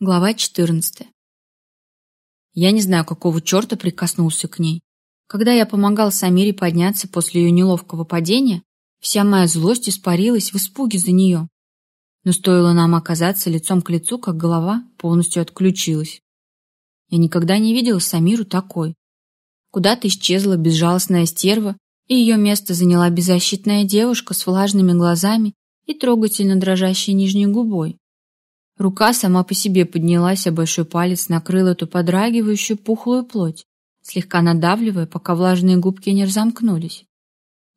Глава 14. Я не знаю, какого черта прикоснулся к ней. Когда я помогал Самире подняться после ее неловкого падения, вся моя злость испарилась в испуге за нее. Но стоило нам оказаться лицом к лицу, как голова полностью отключилась. Я никогда не видела Самиру такой. Куда-то исчезла безжалостная стерва, и ее место заняла беззащитная девушка с влажными глазами и трогательно дрожащей нижней губой. Рука сама по себе поднялась, а большой палец накрыл эту подрагивающую пухлую плоть, слегка надавливая, пока влажные губки не разомкнулись.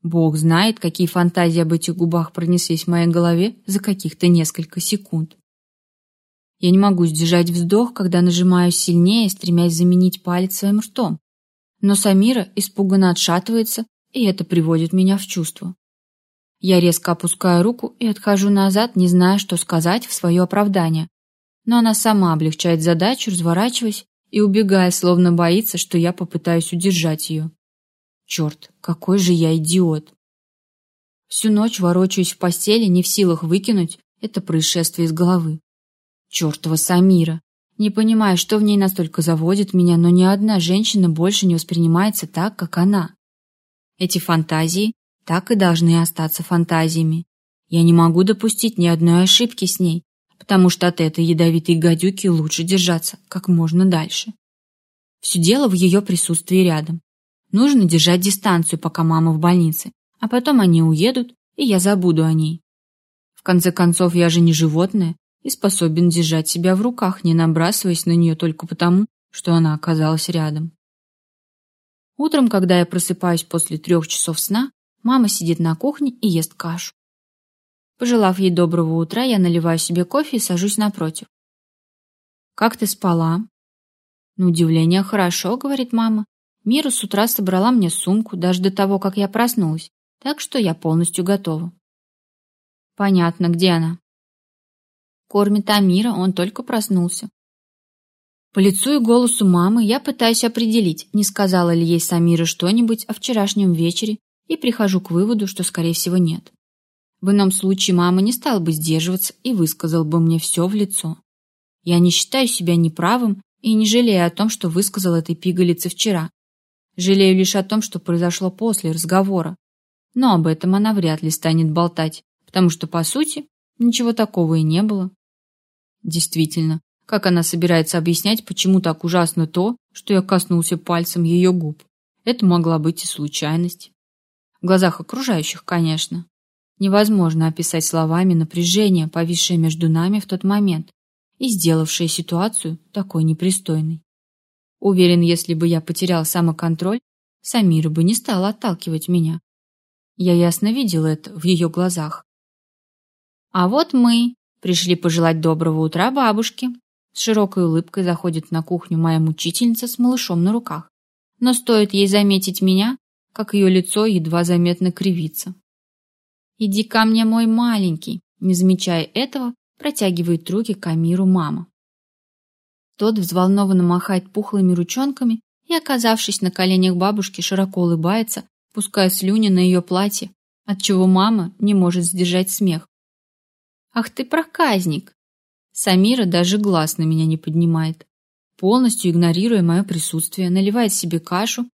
Бог знает, какие фантазии об этих губах пронеслись в моей голове за каких-то несколько секунд. Я не могу сдержать вздох, когда нажимаю сильнее, стремясь заменить палец своим ртом. Но Самира испуганно отшатывается, и это приводит меня в чувство. Я резко опускаю руку и отхожу назад, не зная, что сказать в свое оправдание. Но она сама облегчает задачу, разворачиваясь и убегая, словно боится, что я попытаюсь удержать ее. Черт, какой же я идиот! Всю ночь ворочаюсь в постели, не в силах выкинуть это происшествие из головы. Чертова Самира! Не понимаю, что в ней настолько заводит меня, но ни одна женщина больше не воспринимается так, как она. Эти фантазии так и должны остаться фантазиями. Я не могу допустить ни одной ошибки с ней, потому что от этой ядовитой гадюки лучше держаться как можно дальше. Все дело в ее присутствии рядом. Нужно держать дистанцию, пока мама в больнице, а потом они уедут, и я забуду о ней. В конце концов, я же не животное и способен держать себя в руках, не набрасываясь на нее только потому, что она оказалась рядом. Утром, когда я просыпаюсь после трех часов сна, Мама сидит на кухне и ест кашу. Пожелав ей доброго утра, я наливаю себе кофе и сажусь напротив. «Как ты спала?» «На удивление, хорошо», — говорит мама. «Мира с утра собрала мне сумку, даже до того, как я проснулась, так что я полностью готова». «Понятно, где она?» Кормит Амира, он только проснулся. По лицу и голосу мамы я пытаюсь определить, не сказала ли ей Самира что-нибудь о вчерашнем вечере и прихожу к выводу, что, скорее всего, нет. В ином случае мама не стала бы сдерживаться и высказал бы мне все в лицо. Я не считаю себя неправым и не жалею о том, что высказал этой пигалице вчера. Жалею лишь о том, что произошло после разговора. Но об этом она вряд ли станет болтать, потому что, по сути, ничего такого и не было. Действительно, как она собирается объяснять, почему так ужасно то, что я коснулся пальцем ее губ? Это могла быть и случайность. В глазах окружающих, конечно. Невозможно описать словами напряжение, повисшее между нами в тот момент и сделавшее ситуацию такой непристойной. Уверен, если бы я потерял самоконтроль, Самира бы не стала отталкивать меня. Я ясно видел это в ее глазах. А вот мы пришли пожелать доброго утра бабушке. С широкой улыбкой заходит на кухню моя мучительница с малышом на руках. Но стоит ей заметить меня, как ее лицо едва заметно кривится. «Иди ко мне, мой маленький!» Не замечая этого, протягивает руки к Амиру мама. Тот взволнованно махает пухлыми ручонками и, оказавшись на коленях бабушки, широко улыбается, пуская слюни на ее платье, отчего мама не может сдержать смех. «Ах ты проказник!» Самира даже глаз на меня не поднимает. Полностью игнорируя мое присутствие, наливает себе кашу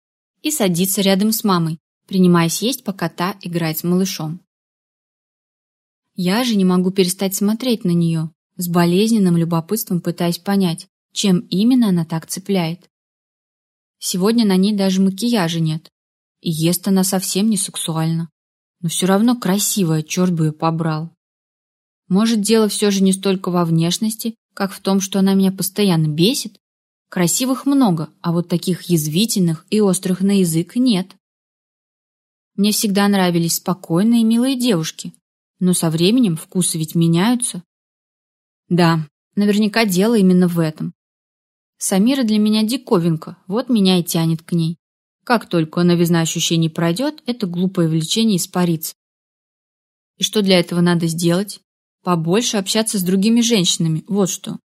и садится рядом с мамой, принимаясь есть, пока та играет с малышом. Я же не могу перестать смотреть на нее, с болезненным любопытством пытаясь понять, чем именно она так цепляет. Сегодня на ней даже макияжа нет, и ест она совсем не сексуально, но все равно красивая, черт бы ее побрал. Может, дело все же не столько во внешности, как в том, что она меня постоянно бесит? Красивых много, а вот таких язвительных и острых на язык нет. Мне всегда нравились спокойные и милые девушки, но со временем вкусы ведь меняются. Да, наверняка дело именно в этом. Самира для меня диковинка, вот меня и тянет к ней. Как только новизна ощущений пройдет, это глупое влечение испарится. И что для этого надо сделать? Побольше общаться с другими женщинами, вот что.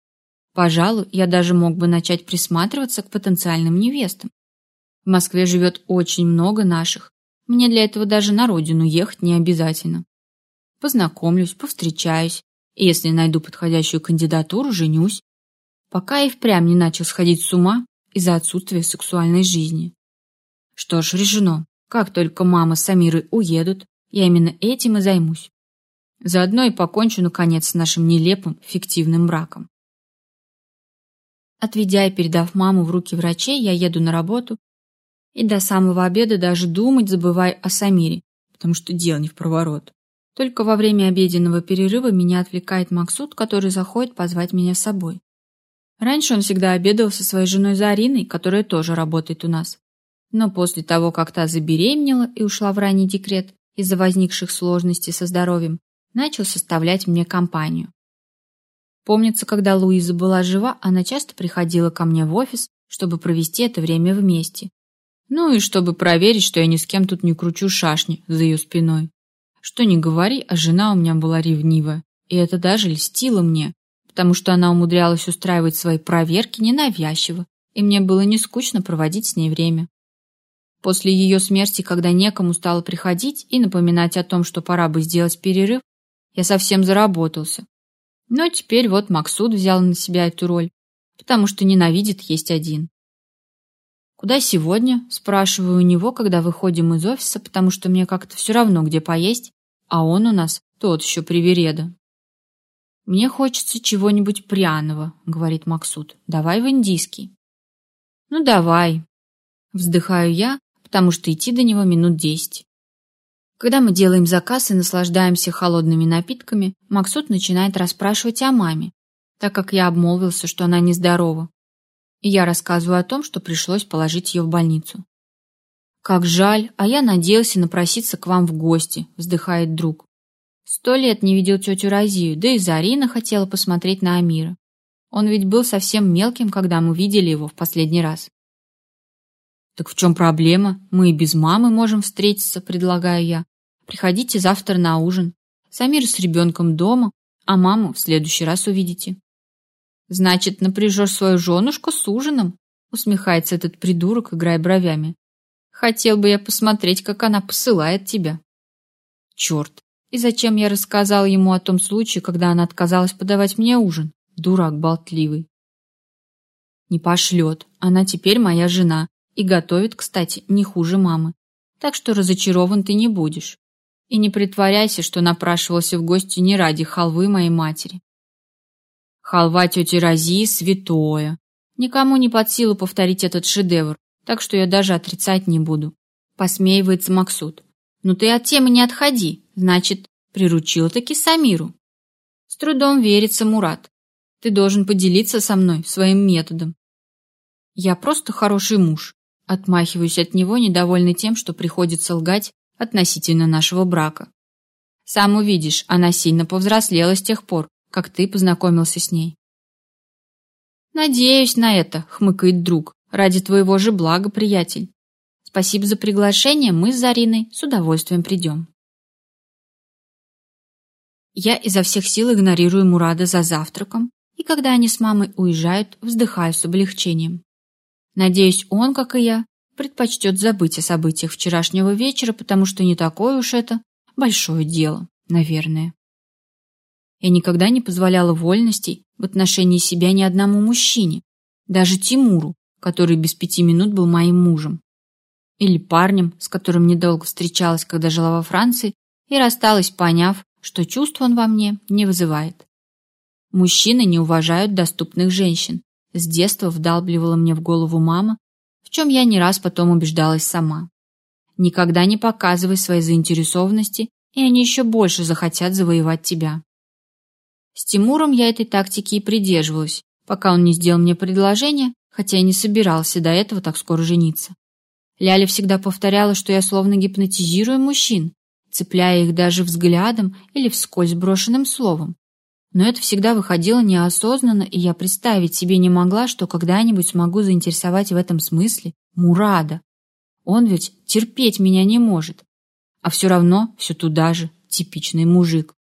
Пожалуй, я даже мог бы начать присматриваться к потенциальным невестам. В Москве живет очень много наших. Мне для этого даже на родину ехать не обязательно. Познакомлюсь, повстречаюсь, и если найду подходящую кандидатуру, женюсь. пока и впрямь не начал сходить с ума из-за отсутствия сексуальной жизни. Что ж, решено. Как только мама с Амирой уедут, я именно этим и займусь. Заодно и покончу, наконец, с нашим нелепым, фиктивным браком. Отведя и передав маму в руки врачей, я еду на работу и до самого обеда даже думать забываю о Самире, потому что дел не в проворот. Только во время обеденного перерыва меня отвлекает Максут, который заходит позвать меня с собой. Раньше он всегда обедал со своей женой Зариной, которая тоже работает у нас. Но после того, как та забеременела и ушла в ранний декрет из-за возникших сложностей со здоровьем, начал составлять мне компанию. Помнится, когда Луиза была жива, она часто приходила ко мне в офис, чтобы провести это время вместе. Ну и чтобы проверить, что я ни с кем тут не кручу шашни за ее спиной. Что ни говори, а жена у меня была ревнивая, и это даже льстило мне, потому что она умудрялась устраивать свои проверки ненавязчиво, и мне было не скучно проводить с ней время. После ее смерти, когда некому стало приходить и напоминать о том, что пора бы сделать перерыв, я совсем заработался. Но теперь вот Максуд взял на себя эту роль, потому что ненавидит есть один. «Куда сегодня?» – спрашиваю у него, когда выходим из офиса, потому что мне как-то все равно, где поесть, а он у нас тот еще привереда. «Мне хочется чего-нибудь пряного», — говорит Максут. «Давай в индийский». «Ну, давай». Вздыхаю я, потому что идти до него минут десять. Когда мы делаем заказ и наслаждаемся холодными напитками, Максут начинает расспрашивать о маме, так как я обмолвился, что она нездорова. И я рассказываю о том, что пришлось положить ее в больницу. «Как жаль, а я надеялся напроситься к вам в гости», — вздыхает друг. «Сто лет не видел тетю Розию, да и Зарина хотела посмотреть на Амира. Он ведь был совсем мелким, когда мы видели его в последний раз». «Так в чем проблема? Мы и без мамы можем встретиться», — предлагаю я. «Приходите завтра на ужин. Самир с ребенком дома, а маму в следующий раз увидите». «Значит, напряжешь свою женушку с ужином?» — усмехается этот придурок, играя бровями. Хотел бы я посмотреть, как она посылает тебя. Черт, и зачем я рассказал ему о том случае, когда она отказалась подавать мне ужин? Дурак болтливый. Не пошлет. Она теперь моя жена и готовит, кстати, не хуже мамы. Так что разочарован ты не будешь. И не притворяйся, что напрашивался в гости не ради халвы моей матери. Халва тети Розии святое. Никому не под силу повторить этот шедевр, так что я даже отрицать не буду. Посмеивается Максут. Ну ты от темы не отходи, значит, приручил таки Самиру. С трудом верится Мурат. Ты должен поделиться со мной своим методом. Я просто хороший муж. Отмахиваюсь от него, недовольный тем, что приходится лгать относительно нашего брака. Сам увидишь, она сильно повзрослела с тех пор, как ты познакомился с ней. Надеюсь на это, хмыкает друг. Ради твоего же блага, приятель. Спасибо за приглашение, мы с Зариной с удовольствием придем. Я изо всех сил игнорирую Мурада за завтраком, и когда они с мамой уезжают, вздыхаю с облегчением. Надеюсь, он, как и я, предпочтет забыть о событиях вчерашнего вечера, потому что не такое уж это большое дело, наверное. Я никогда не позволяла вольностей в отношении себя ни одному мужчине, даже Тимуру, который без пяти минут был моим мужем. Или парнем, с которым недолго встречалась, когда жила во Франции, и рассталась, поняв, что чувств он во мне не вызывает. Мужчины не уважают доступных женщин. С детства вдалбливала мне в голову мама, в чем я не раз потом убеждалась сама. Никогда не показывай своей заинтересованности, и они еще больше захотят завоевать тебя. С Тимуром я этой тактики и придерживалась, пока он не сделал мне предложение, хотя и не собирался до этого так скоро жениться. Ляля всегда повторяла, что я словно гипнотизирую мужчин, цепляя их даже взглядом или вскользь брошенным словом. Но это всегда выходило неосознанно, и я представить себе не могла, что когда-нибудь смогу заинтересовать в этом смысле Мурада. Он ведь терпеть меня не может, а все равно все туда же, типичный мужик.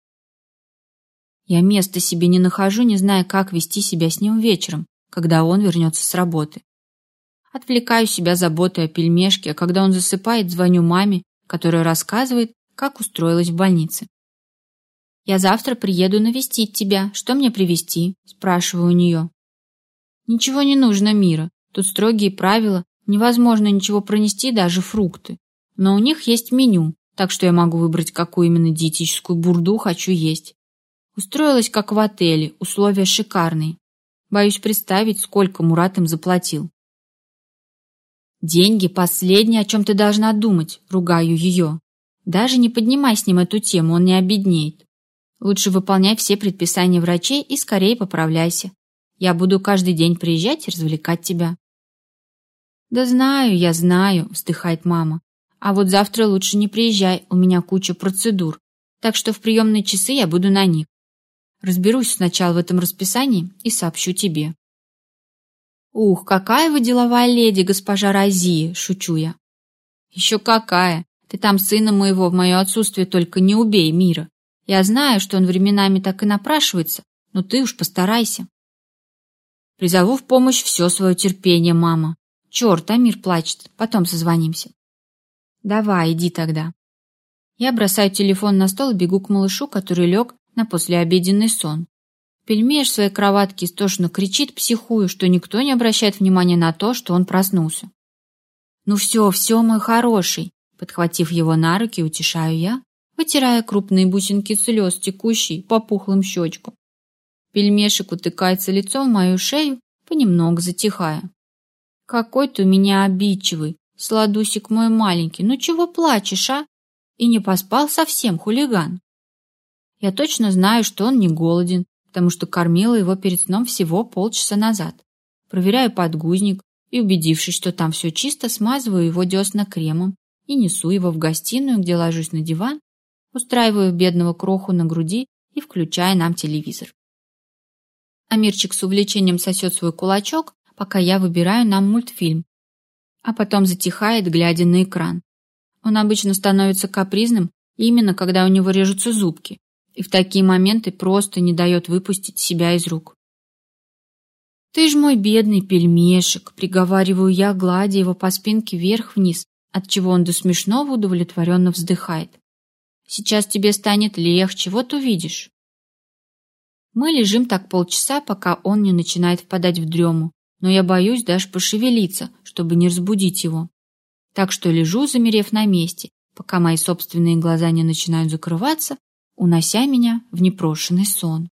Я места себе не нахожу, не зная, как вести себя с ним вечером, когда он вернется с работы. Отвлекаю себя заботой о пельмешке, а когда он засыпает, звоню маме, которая рассказывает, как устроилась в больнице. «Я завтра приеду навестить тебя. Что мне привезти?» – спрашиваю у нее. Ничего не нужно мира. Тут строгие правила, невозможно ничего пронести, даже фрукты. Но у них есть меню, так что я могу выбрать, какую именно диетическую бурду хочу есть. Устроилась как в отеле, условия шикарные. Боюсь представить, сколько Мурат им заплатил. Деньги – последнее, о чем ты должна думать, ругаю ее. Даже не поднимай с ним эту тему, он не обеднеет. Лучше выполняй все предписания врачей и скорее поправляйся. Я буду каждый день приезжать и развлекать тебя. Да знаю, я знаю, вздыхает мама. А вот завтра лучше не приезжай, у меня куча процедур. Так что в приемные часы я буду на них. Разберусь сначала в этом расписании и сообщу тебе. Ух, какая вы деловая леди, госпожа Розия, шучу я. Еще какая. Ты там сына моего в мое отсутствие только не убей, Мира. Я знаю, что он временами так и напрашивается, но ты уж постарайся. Призову в помощь все свое терпение, мама. Черт, Амир плачет, потом созвонимся. Давай, иди тогда. Я бросаю телефон на стол и бегу к малышу, который лег на послеобеденный сон. Пельмеш в своей кроватке истошно кричит, психую, что никто не обращает внимания на то, что он проснулся. «Ну все, все, мой хороший!» Подхватив его на руки, утешаю я, вытирая крупные бусинки слез, текущие по пухлым щечкам. Пельмешек утыкается лицом в мою шею, понемногу затихая. «Какой ты у меня обидчивый, сладусик мой маленький, ну чего плачешь, а? И не поспал совсем, хулиган!» Я точно знаю, что он не голоден, потому что кормила его перед сном всего полчаса назад. Проверяю подгузник и, убедившись, что там все чисто, смазываю его десна кремом и несу его в гостиную, где ложусь на диван, устраиваю бедного кроху на груди и включаю нам телевизор. Амирчик с увлечением сосет свой кулачок, пока я выбираю нам мультфильм, а потом затихает, глядя на экран. Он обычно становится капризным именно когда у него режутся зубки, и в такие моменты просто не дает выпустить себя из рук. «Ты ж мой бедный пельмешек», — приговариваю я, гладя его по спинке вверх-вниз, отчего он до смешного удовлетворенно вздыхает. «Сейчас тебе станет легче, вот увидишь». Мы лежим так полчаса, пока он не начинает впадать в дрему, но я боюсь даже пошевелиться, чтобы не разбудить его. Так что лежу, замерев на месте, пока мои собственные глаза не начинают закрываться, унося меня в непрошенный сон.